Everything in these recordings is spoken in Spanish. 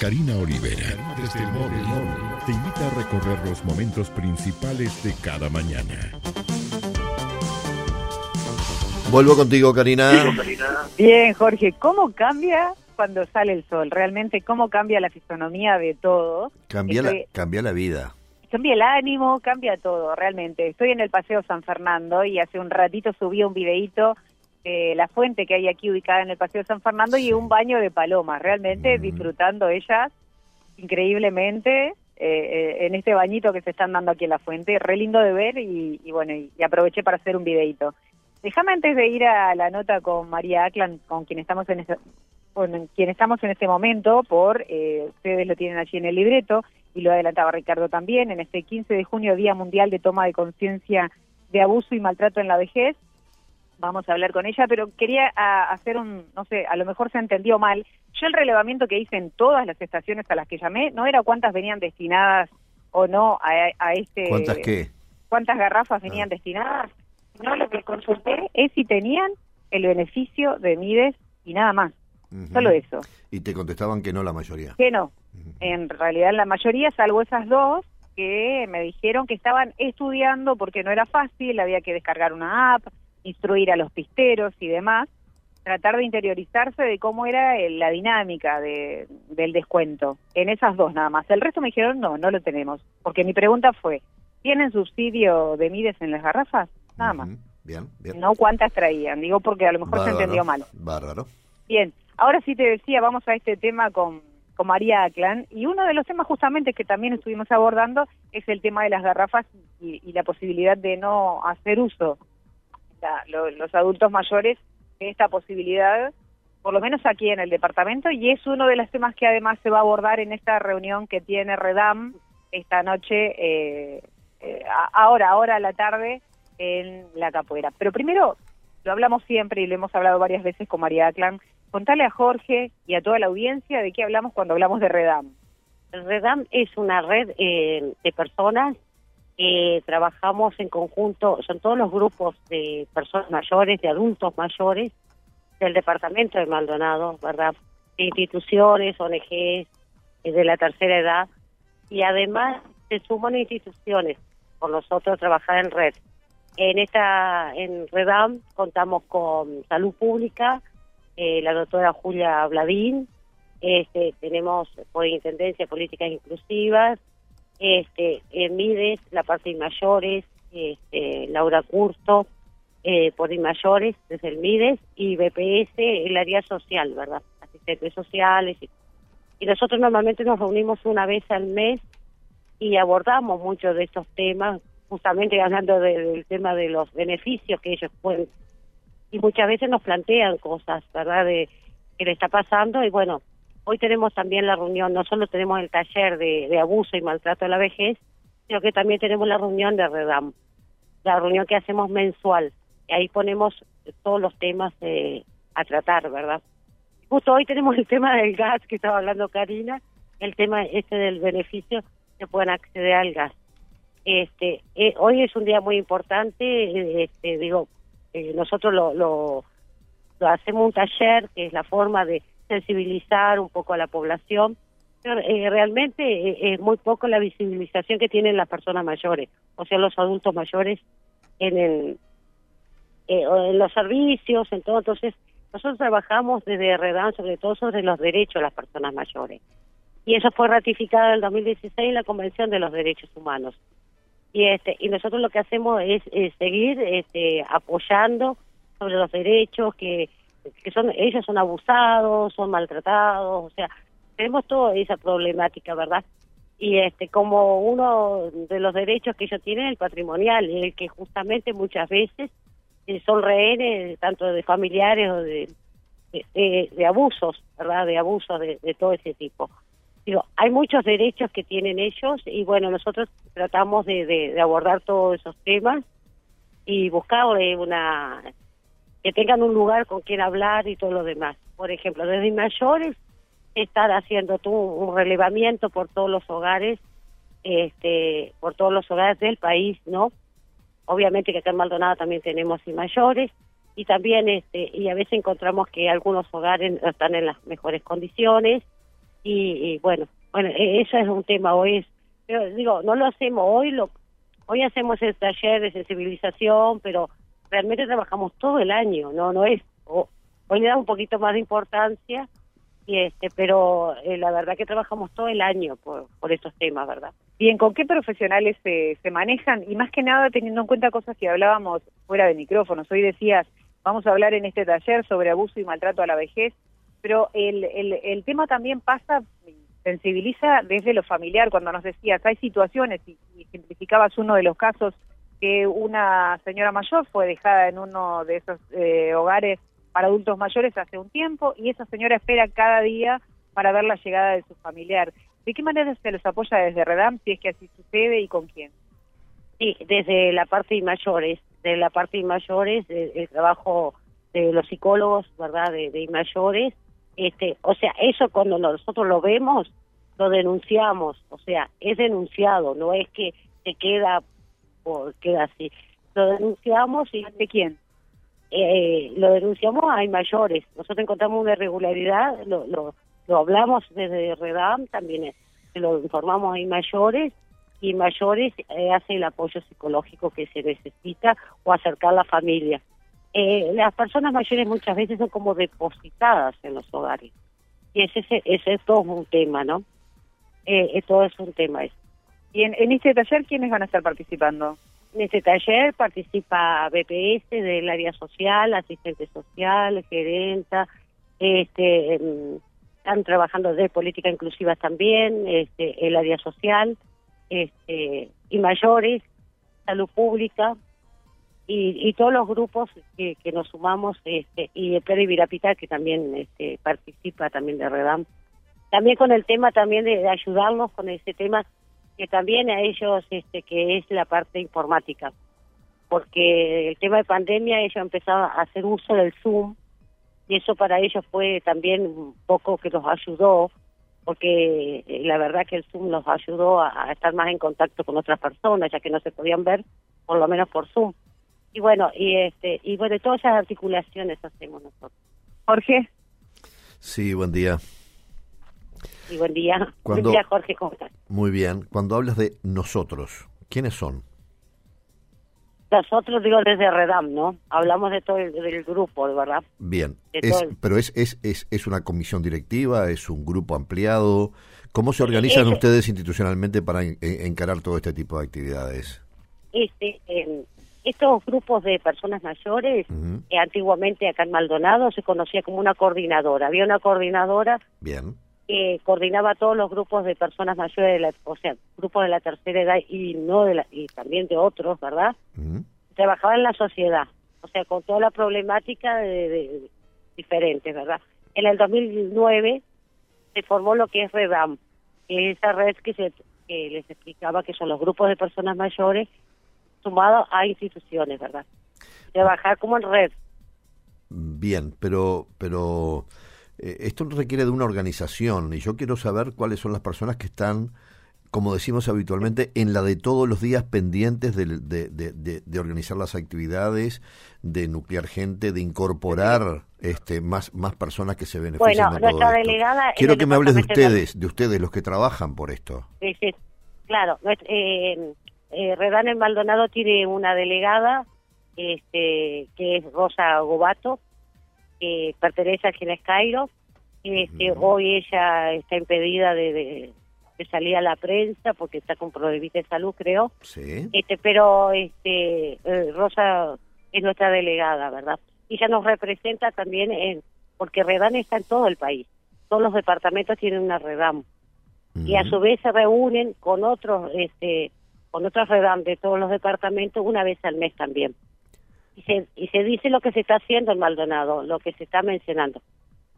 Karina Olivera, desde el móvil, te invita a recorrer los momentos principales de cada mañana. Vuelvo contigo, Karina. Bien, Jorge, ¿cómo cambia cuando sale el sol? Realmente, ¿cómo cambia la fisonomía de todo? Cambia, la, cambia la vida. Cambia el ánimo, cambia todo, realmente. Estoy en el Paseo San Fernando y hace un ratito subí un videíto de la fuente que hay aquí ubicada en el Paseo San Fernando y un baño de palomas, realmente disfrutando ellas increíblemente eh, eh, en este bañito que se están dando aquí en la fuente. Re lindo de ver y, bueno, y, aproveché para hacer un videíto. Déjame antes de ir a la nota con María Aclan, con quien estamos en este, con quien estamos en este momento, por eh, ustedes lo tienen allí en el libreto y lo adelantaba Ricardo también, en este 15 de junio, Día Mundial de Toma de Conciencia de Abuso y Maltrato en la Vejez. Vamos a hablar con ella, pero quería hacer un, no sé, a lo mejor se entendió mal. Yo el relevamiento que hice en todas las estaciones a las que llamé no era cuántas venían destinadas o no a, este... ¿Cuántas qué? ¿Cuántas garrafas venían ah. destinadas? No, lo que consulté es si tenían el beneficio de Mides y nada más. Solo eso. Y te contestaban que no la mayoría. Que no. En realidad la mayoría, salvo esas dos, que me dijeron que estaban estudiando porque no era fácil, había que descargar una app, instruir a los pisteros y demás, tratar de interiorizarse de cómo era la dinámica de, del descuento. En esas dos nada más. El resto me dijeron, no, no lo tenemos. Porque mi pregunta fue, ¿tienen subsidio de Mides en las garrafas? Nada más. Bien, bien. No cuántas traían, digo porque a lo mejor se entendió mal. Bárbaro. Bien, ahora sí te decía, vamos a este tema con, con María Aclan, y uno de los temas justamente que también estuvimos abordando es el tema de las garrafas y, la posibilidad de no hacer uso, los adultos mayores, esta posibilidad, por lo menos aquí en el departamento, y es uno de los temas que además se va a abordar en esta reunión que tiene Redam esta noche, eh, eh, ahora, ahora a la tarde, en la capoeira. Pero primero, lo hablamos siempre y lo hemos hablado varias veces con María Aclan, contale a Jorge y a toda la audiencia de qué hablamos cuando hablamos de Redam. Redam es una red eh, de personas que trabajamos en conjunto, son todos los grupos de personas mayores, de adultos mayores del departamento de Maldonado, ¿verdad? De instituciones, ONGs, eh, de la tercera edad, y además se suman instituciones por nosotros trabajar en red. En esta, en Redam contamos con salud pública, eh, la doctora Julia Bladín, este, tenemos por Intendencia Políticas Inclusivas, este, en Mides, la parte de mayores, este, Laura Curto, eh, por mayores desde el Mides, y BPS, el área social, ¿verdad? Asistentes sociales. Y, y nosotros normalmente nos reunimos una vez al mes y abordamos muchos de estos temas justamente hablando del tema de los beneficios que ellos pueden y muchas veces nos plantean cosas, ¿verdad? De que le está pasando y bueno, hoy tenemos también la reunión, no solo tenemos el taller de, abuso y maltrato de la vejez, sino que también tenemos la reunión de Redam, la reunión que hacemos mensual. Y ahí ponemos todos los temas a tratar, ¿verdad? Justo hoy tenemos el tema del gas que estaba hablando Karina, el tema este del beneficio que puedan acceder al gas. Este, eh, hoy es un día muy importante, este, digo, eh, nosotros lo, lo, hacemos un taller que es la forma de sensibilizar un poco a la población, eh, realmente es muy poco la visibilización que tienen las personas mayores, o sea, los adultos mayores en, el, en los servicios, en todo. Entonces, nosotros trabajamos desde Redan sobre todo sobre los derechos de las personas mayores. Y eso fue ratificado en el 2016 en la Convención de los Derechos Humanos y este y nosotros lo que hacemos es, seguir este, apoyando sobre los derechos que que son ellos son abusados son maltratados o sea tenemos toda esa problemática verdad y este como uno de los derechos que ellos tienen el patrimonial el que justamente muchas veces eh, son rehenes tanto de familiares o de de, abusos verdad de abusos de todo ese tipo. Hay muchos derechos que tienen ellos y bueno, nosotros tratamos de, abordar todos esos temas y buscar una que tengan un lugar con quien hablar y todo lo demás. Por ejemplo, desde mayores estar haciendo tú un relevamiento por todos los hogares, este, por todos los hogares del país, ¿no? Obviamente que acá en Maldonado también tenemos y mayores y también este y a veces encontramos que algunos hogares están en las mejores condiciones y, bueno, bueno, e, eso es un tema hoy. Es, pero digo, no lo hacemos hoy, lo hoy hacemos el taller de sensibilización, pero realmente trabajamos todo el año, no no es hoy le da un poquito más de importancia y este pero eh, la verdad que trabajamos todo el año por, por estos temas verdad bien con qué profesionales se, se manejan y más que nada teniendo en cuenta cosas que hablábamos fuera de micrófonos. Hoy decías vamos a hablar en este taller sobre abuso y maltrato a la vejez pero el, el, el tema también pasa sensibiliza desde lo familiar cuando nos decías hay situaciones y, y simplificabas uno de los casos que una señora mayor fue dejada en uno de esos eh, hogares para adultos mayores hace un tiempo y esa señora espera cada día para ver la llegada de su familiar. ¿De qué manera se les apoya desde Redam si es que así sucede y con quién? Sí, desde la parte de mayores, de la parte de mayores, el trabajo de los psicólogos, ¿verdad? De, de mayores, este, o sea, eso cuando nosotros lo vemos, lo denunciamos, o sea, es denunciado, no es que se queda queda así. Lo denunciamos y ¿de quién? Eh, lo denunciamos a mayores. Nosotros encontramos una irregularidad, lo, lo, lo hablamos desde Redam, también eh, lo informamos a mayores y mayores eh, hace el apoyo psicológico que se necesita o acercar a la familia. Eh, las personas mayores muchas veces son como depositadas en los hogares y ese, ese es todo un tema, ¿no? Eh, todo es un tema. ¿Y en, este taller quiénes van a estar participando? En este taller participa BPS del área social, asistente social, gerenta, este, em, están trabajando de política inclusiva también, este, el área social, este, y mayores, salud pública, y, y todos los grupos que, nos sumamos, este, y el Pérez Virapita, que también este, participa también de Redam. También con el tema también de, de ayudarnos con ese tema que también a ellos, este, que es la parte informática, porque el tema de pandemia ellos empezaron a hacer uso del Zoom y eso para ellos fue también un poco que los ayudó, porque eh, la verdad que el Zoom los ayudó a, estar más en contacto con otras personas, ya que no se podían ver, por lo menos por Zoom. Y bueno, y este y bueno, todas esas articulaciones hacemos nosotros. Jorge. Sí, buen día. Y buen día. buen día, Jorge, ¿cómo estás? Muy bien. Cuando hablas de nosotros, ¿quiénes son? Nosotros, digo, desde Redam, ¿no? Hablamos de todo el del grupo, verdad. Bien. Es, Pero es, es, es, es una comisión directiva, es un grupo ampliado. ¿Cómo se organizan es, ustedes institucionalmente para en, encarar todo este tipo de actividades? Este, eh, estos grupos de personas mayores, uh -huh. eh, antiguamente acá en Maldonado se conocía como una coordinadora. Había una coordinadora Bien que coordinaba todos los grupos de personas mayores, de la, o sea, grupos de la tercera edad y no de la, y también de otros, ¿verdad? Uh -huh. Trabajaba en la sociedad, o sea, con toda la problemática de, de, de diferentes, ¿verdad? En el 2009 se formó lo que es REDAM, que es esa red que, se, que les explicaba que son los grupos de personas mayores sumados a instituciones, ¿verdad? Trabajar como en red. Bien, pero, pero eh, esto requiere de una organización y yo quiero saber cuáles son las personas que están, como decimos habitualmente, en la de todos los días pendientes de, de, de, de organizar las actividades, de nuclear gente, de incorporar este más más personas que se beneficien bueno, de todo nuestra esto. delegada Quiero que me hables de ustedes, de ustedes, los que trabajan por esto. Sí, sí. Claro, eh, eh, Redán en Maldonado tiene una delegada este que es Rosa Gobato, que pertenece a Gines Cairo. Este. Hoy ella está impedida de, de, de, salir a la prensa porque está con problemita de salud, creo. Sí. Este, pero este, eh, Rosa es nuestra delegada, ¿verdad? Y ella nos representa también en, porque Redam está en todo el país. Todos los departamentos tienen una Redam. Uh -huh. Y a su vez se reúnen con otros, este, con otros Redam de todos los departamentos una vez al mes también y se, y se dice lo que se está haciendo en Maldonado, lo que se está mencionando.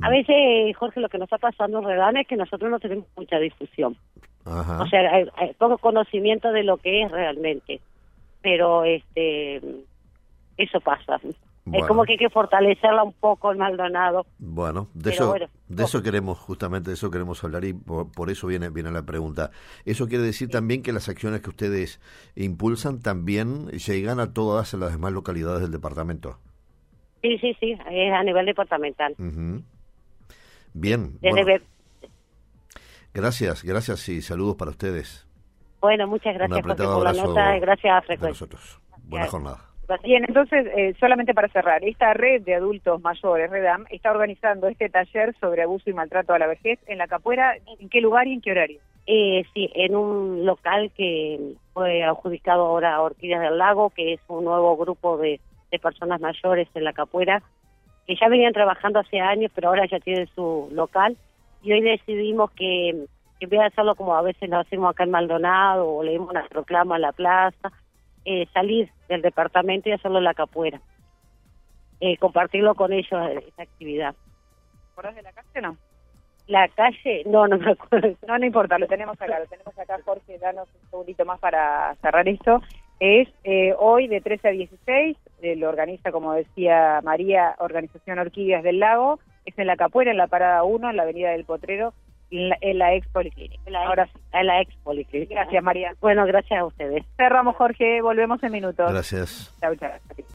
A mm. veces, Jorge, lo que nos está pasando en Redán es que nosotros no tenemos mucha difusión. Ajá. O sea, hay, hay, poco conocimiento de lo que es realmente. Pero este eso pasa. Bueno. Es como que hay que fortalecerla un poco en Maldonado. Bueno, de eso bueno, de eso queremos justamente de eso queremos hablar y por, por, eso viene viene la pregunta. Eso quiere decir también que las acciones que ustedes impulsan también llegan a todas las demás localidades del departamento. Sí, sí, sí, es a nivel departamental. Uh -huh. Bien. Desde bueno. Gracias, gracias y saludos para ustedes. Bueno, muchas gracias por la nota. Gracias a Frecuencia. nosotros. Buena jornada. Bien, entonces, eh, solamente para cerrar, esta red de adultos mayores, REDAM, está organizando este taller sobre abuso y maltrato a la vejez en la capuera. ¿En qué lugar y en qué horario? Eh, sí, en un local que fue adjudicado ahora a Orquídeas del Lago, que es un nuevo grupo de, personas mayores en la capuera, que ya venían trabajando hace años, pero ahora ya tienen su local. Y hoy decidimos que, que en vez de hacerlo como a veces lo hacemos acá en Maldonado o leemos una proclama en la plaza, eh, salir del departamento y hacerlo en la capuera. Eh, compartirlo con ellos, esa actividad. ¿Te acordás de la calle o no? La calle, no, no me acuerdo. No, no importa, lo tenemos acá, lo tenemos acá, Jorge, danos un segundito más para cerrar esto. Es eh, hoy de 13 a 16, eh, lo organiza, como decía María, Organización Orquídeas del Lago, es en la Capuera, en la Parada 1, en la Avenida del Potrero, en la, en la ex Policlínica. La Ahora ex- sí. en la ex policlínica. Gracias, María. Bueno, gracias a ustedes. Cerramos, Jorge, volvemos en minutos. Gracias. Chau, chau.